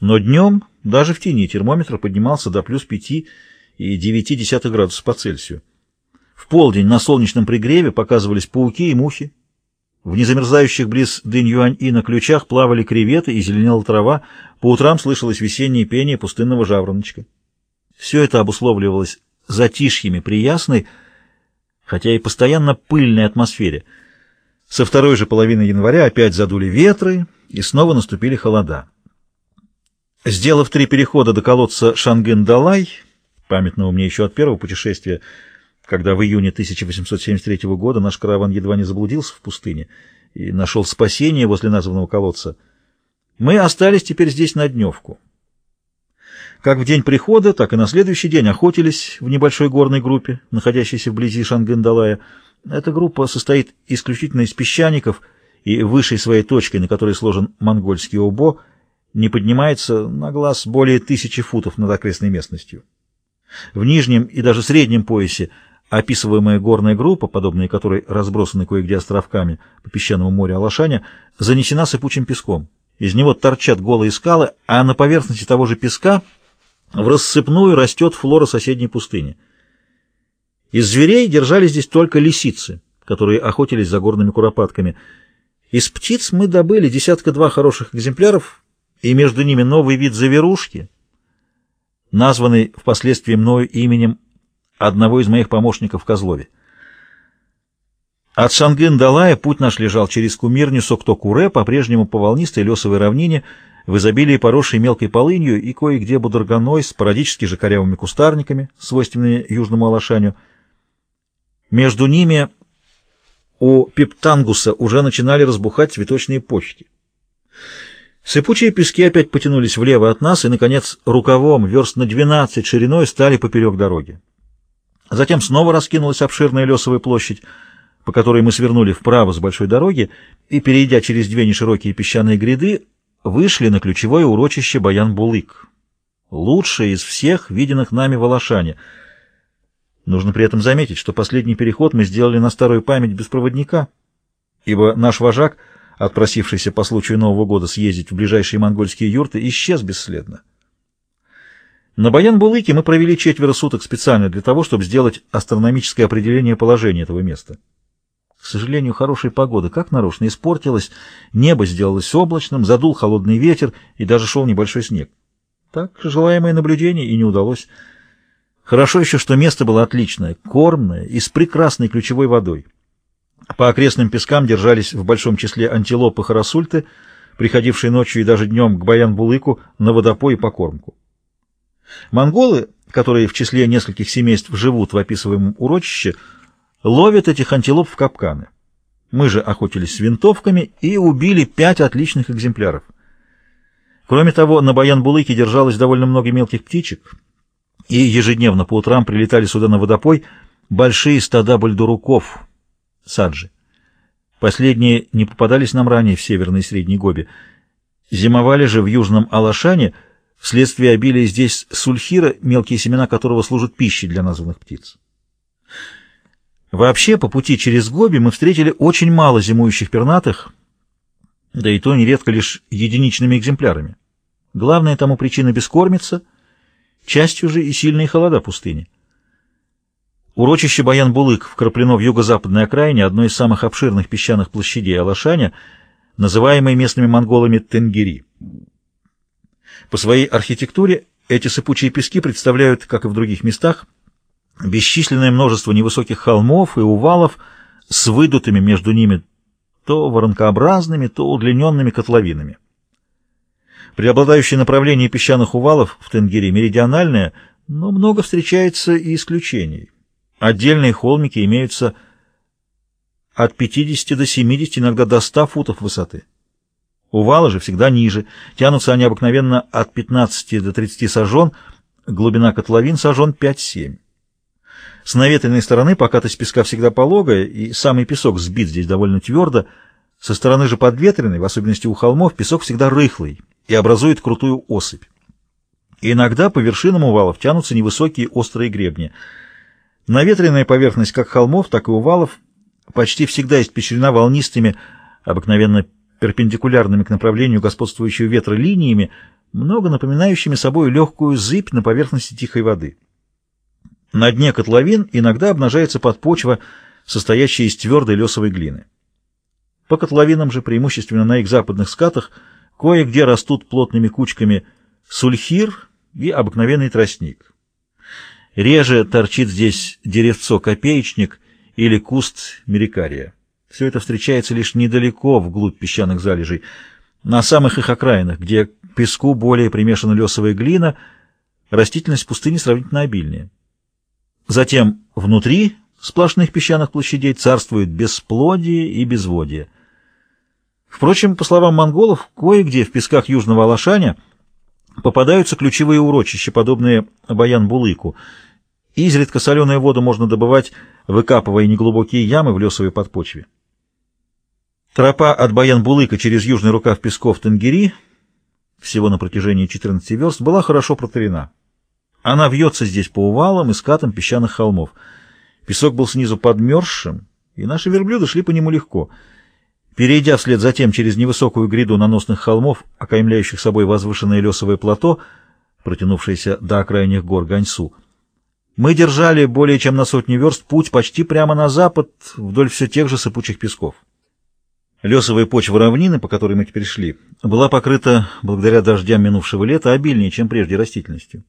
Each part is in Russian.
Но днем даже в тени термометр поднимался до плюс 5,9 градусов по Цельсию. В полдень на солнечном пригреве показывались пауки и мухи. В незамерзающих близ Дынь-Юань-И на ключах плавали креветы и зеленела трава, по утрам слышалось весеннее пение пустынного жавороночка. Все это обусловливалось затишьями при ясной, хотя и постоянно пыльной атмосфере. Со второй же половины января опять задули ветры, и снова наступили холода. Сделав три перехода до колодца Шангын-Далай, памятного мне еще от первого путешествия, когда в июне 1873 года наш караван едва не заблудился в пустыне и нашел спасение возле названного колодца, мы остались теперь здесь на дневку. Как в день прихода, так и на следующий день охотились в небольшой горной группе, находящейся вблизи Шангын-Далая. Эта группа состоит исключительно из песчаников, и высшей своей точкой, на которой сложен монгольский обо, не поднимается на глаз более тысячи футов над окрестной местностью. В нижнем и даже среднем поясе описываемая горная группа, подобная которой разбросаны кое-где островками по песчаному морю Алашаня, занесена сыпучим песком. Из него торчат голые скалы, а на поверхности того же песка в рассыпную растет флора соседней пустыни. Из зверей держались здесь только лисицы, которые охотились за горными куропатками. Из птиц мы добыли десятка-два хороших экземпляров, и между ними новый вид заверушки, названный впоследствии мною именем одного из моих помощников в Козлове. От Шангын-Далая путь наш лежал через кумирню Сокто-Куре, по-прежнему по волнистой лесовой равнине, в изобилии поросшей мелкой полынью и кое-где бударганой, спорадически же корявыми кустарниками, свойственными южному Алашаню. Между ними у Пептангуса уже начинали разбухать цветочные почки. Сыпучие пески опять потянулись влево от нас и, наконец, рукавом, верст на 12 шириной, стали поперек дороги. Затем снова раскинулась обширная лесовая площадь, по которой мы свернули вправо с большой дороги и, перейдя через две неширокие песчаные гряды, вышли на ключевое урочище Баян-Булык, лучшее из всех виденных нами в Алашане. Нужно при этом заметить, что последний переход мы сделали на старую память без проводника, ибо наш вожак — отпросившийся по случаю Нового года съездить в ближайшие монгольские юрты, исчез бесследно. На Баян-Булыке мы провели четверо суток специально для того, чтобы сделать астрономическое определение положения этого места. К сожалению, хорошая погода как нарочно испортилась, небо сделалось облачным, задул холодный ветер и даже шел небольшой снег. Так желаемое наблюдение и не удалось. Хорошо еще, что место было отличное, кормное и с прекрасной ключевой водой. По окрестным пескам держались в большом числе антилопы харасульты, приходившие ночью и даже днем к Баян-Булыку на водопой и покормку. Монголы, которые в числе нескольких семейств живут в описываемом урочище, ловят этих антилоп в капканы. Мы же охотились с винтовками и убили пять отличных экземпляров. Кроме того, на Баян-Булыке держалось довольно много мелких птичек, и ежедневно по утрам прилетали сюда на водопой большие стада бальдуруков, саджи. Последние не попадались нам ранее в Северной и Средней Гобе. Зимовали же в Южном Алашане вследствие обилия здесь сульхира, мелкие семена которого служат пищей для названных птиц. Вообще, по пути через Гоби мы встретили очень мало зимующих пернатых, да и то нередко лишь единичными экземплярами. Главная тому причина бескормица, частью же и сильные холода пустыни. Урочище Баян-Булык вкраплено в юго-западной окраине одной из самых обширных песчаных площадей Алашаня, называемой местными монголами Тенгири. По своей архитектуре эти сыпучие пески представляют, как и в других местах, бесчисленное множество невысоких холмов и увалов с выдутыми между ними то воронкообразными, то удлиненными котловинами. Преобладающее направление песчаных увалов в Тенгири меридиональное, но много встречается и исключений. Отдельные холмики имеются от 50 до 70, иногда до 100 футов высоты. Увалы же всегда ниже, тянутся они обыкновенно от 15 до 30 сажен, глубина котловин сажен 5-7. С наветренной стороны покатость песка всегда пологая, и самый песок сбит здесь довольно твердо. Со стороны же подветренной, в особенности у холмов, песок всегда рыхлый и образует крутую осыпь. иногда по вершинам увалов тянутся невысокие острые гребни – Наветренная поверхность как холмов, так и увалов почти всегда испещрена волнистыми, обыкновенно перпендикулярными к направлению господствующего ветра линиями, много напоминающими собой легкую зыбь на поверхности тихой воды. На дне котловин иногда обнажается подпочва, состоящая из твердой лесовой глины. По котловинам же, преимущественно на их западных скатах, кое-где растут плотными кучками сульхир и обыкновенный тростник. Реже торчит здесь деревцо-копеечник или куст мерикария. Все это встречается лишь недалеко, вглубь песчаных залежей, на самых их окраинах, где к песку более примешана лесовая глина, растительность пустыни сравнительно обильнее. Затем внутри сплошных песчаных площадей царствует бесплодие и безводие. Впрочем, по словам монголов, кое-где в песках Южного Алашаня попадаются ключевые урочища, подобные Баян-Булыку. Изредка соленую воду можно добывать, выкапывая неглубокие ямы в лесовой подпочве. Тропа от Баян-Булыка через южный рукав песков Тенгири, всего на протяжении 14 верст, была хорошо протарена. Она вьется здесь по увалам и скатам песчаных холмов. Песок был снизу подмерзшим, и наши верблюды шли по нему легко. Перейдя вслед за тем через невысокую гряду наносных холмов, окаймляющих собой возвышенное лесовое плато, протянувшееся до окраинных гор Ганьсу, мы держали более чем на сотню верст путь почти прямо на запад, вдоль все тех же сыпучих песков. Лесовая почва равнины, по которой мы теперь шли, была покрыта, благодаря дождям минувшего лета, обильнее, чем прежде растительностью.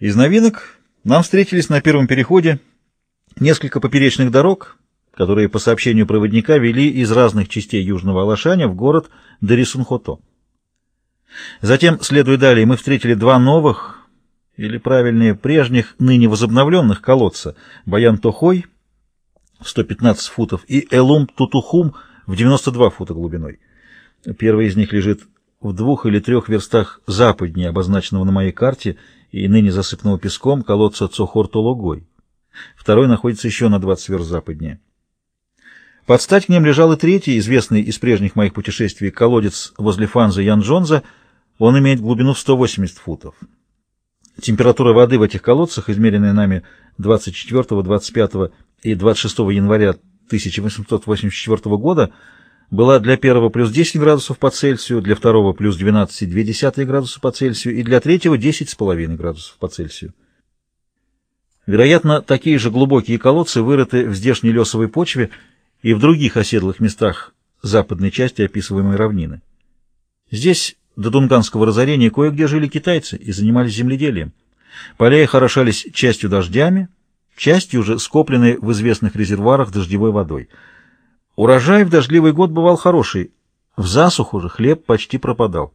Из новинок нам встретились на первом переходе несколько поперечных дорог, которые, по сообщению проводника, вели из разных частей Южного Алашаня в город Дарисунхото. Затем, следуя далее, мы встретили два новых, или правильнее, прежних, ныне возобновленных колодца Баян-Тохой в 115 футов и Элум-Тутухум в 92 фута глубиной. Первый из них лежит в двух или трех верстах западнее обозначенного на моей карте и ныне засыпанного песком колодца Цохор-Тологой. Второй находится еще на 20 верст западнее. Под стать к ним лежал и третий, известный из прежних моих путешествий, колодец возле Фанза Янджонза. Он имеет глубину в 180 футов. Температура воды в этих колодцах, измеренная нами 24, 25 и 26 января 1884 года, была для первого плюс 10 градусов по Цельсию, для второго плюс 12,2 градуса по Цельсию и для третьего 10,5 градусов по Цельсию. Вероятно, такие же глубокие колодцы вырыты в здешней лесовой почве и в других оседлых местах западной части описываемой равнины. Здесь до Дунганского разорения кое-где жили китайцы и занимались земледелием. Поля их орошались частью дождями, частью уже скопленной в известных резервуарах дождевой водой – Урожай в дождливый год бывал хороший, в засуху же хлеб почти пропадал.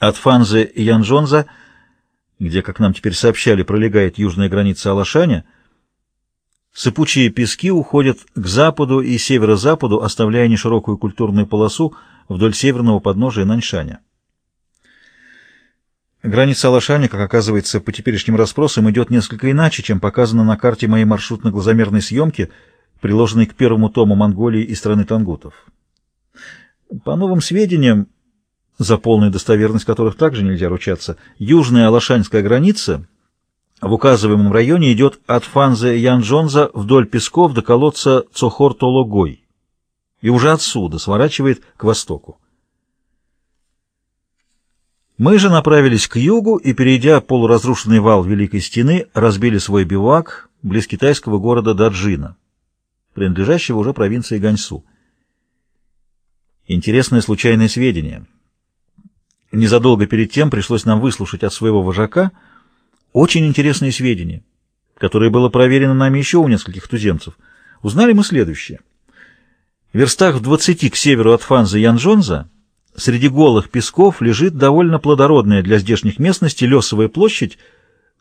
От Фанзы и Янжонза, где, как нам теперь сообщали, пролегает южная граница Алашаня, сыпучие пески уходят к западу и северо-западу, оставляя неширокую культурную полосу вдоль северного подножия Наньшаня. Граница Алашаня, как оказывается, по теперешним расспросам идет несколько иначе, чем показано на карте моей маршрутно-глазомерной съемки — приложенный к первому тому Монголии и страны тангутов. По новым сведениям, за полную достоверность которых также нельзя ручаться, южная Алашанская граница в указываемом районе идет от Фанзы Янджонза вдоль песков до колодца Цохор-Тологой и уже отсюда сворачивает к востоку. Мы же направились к югу и, перейдя полуразрушенный вал Великой Стены, разбили свой бивак близ китайского города Даджина принадлежащего уже провинции Ганьсу. Интересное случайное сведение. Незадолго перед тем пришлось нам выслушать от своего вожака очень интересные сведения, которые было проверено нами еще у нескольких туземцев. Узнали мы следующее. В верстах в двадцати к северу от Фанза Янжонза среди голых песков лежит довольно плодородная для здешних местностей лесовая площадь,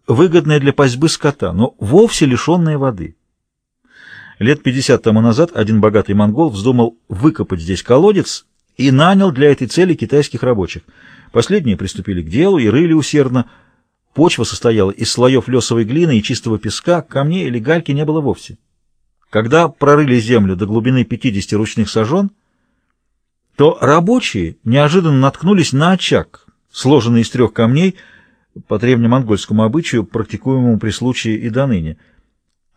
выгодная для пастьбы скота, но вовсе лишенная воды. Лет 50 тому назад один богатый монгол вздумал выкопать здесь колодец и нанял для этой цели китайских рабочих. Последние приступили к делу и рыли усердно. Почва состояла из слоев лесовой глины и чистого песка, камней или гальки не было вовсе. Когда прорыли землю до глубины 50 ручных сажен, то рабочие неожиданно наткнулись на очаг, сложенный из трех камней, по древнемонгольскому обычаю, практикуемому при случае и до ныне –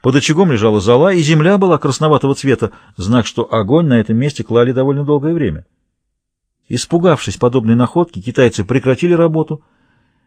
под очагом лежала зола, и земля была красноватого цвета, знак, что огонь на этом месте клали довольно долгое время. Испугавшись подобной находки, китайцы прекратили работу —